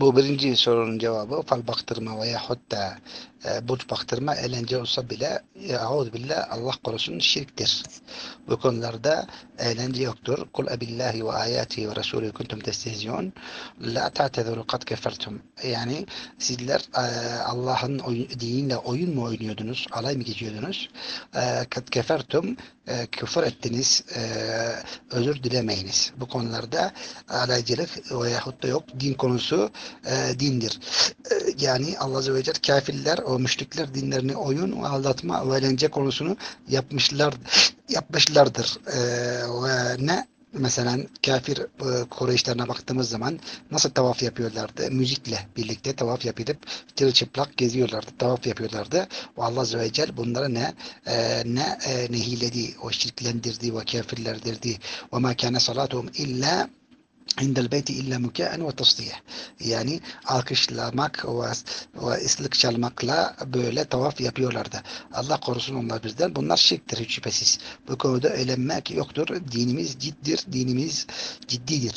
bu birinchi savolning javobi va yahutta e, baktırma eğlence olsa bile Eûzu billah Allah korusun şirktir. Bu konularda eğlence yoktur. Kul ebillahi ve ayatihi ve resulü kuntum testehziyon la ta'tezuru kad kefertum. Yani sizler e, Allah'ın diniyle oyun mu oynuyordunuz? Alay mı geçiyordunuz? E, kad kefertum e, küfür ettiniz. E, özür dilemeyiniz. Bu konularda alaycılık veyahut da yok. Din konusu dindir. Yani Allah Azze ve Celle kafirler, o dinlerini oyun, aldatma ve eğlence konusunu yapmışlar yapmışlardır. E, ve ne mesela kafir e, Kureyşlerine baktığımız zaman nasıl tavaf yapıyorlardı? Müzikle birlikte tavaf yapıp çırılçıplak geziyorlardı. Tavaf yapıyorlardı. Ve Allah Azze ve Celle bunlara ne e, ne e, nehiledi, o şirklendirdi ve kafirlerdirdi. Ve ma kana salatuhum illa indel beyti illa mukaen ve tasdiye. Yani alkışlamak ve, ve ıslık çalmakla böyle tavaf yapıyorlardı. Allah korusun onlar bizden. Bunlar şirktir hiç şüphesiz. Bu konuda eğlenmek yoktur. Dinimiz ciddir, dinimiz ciddidir.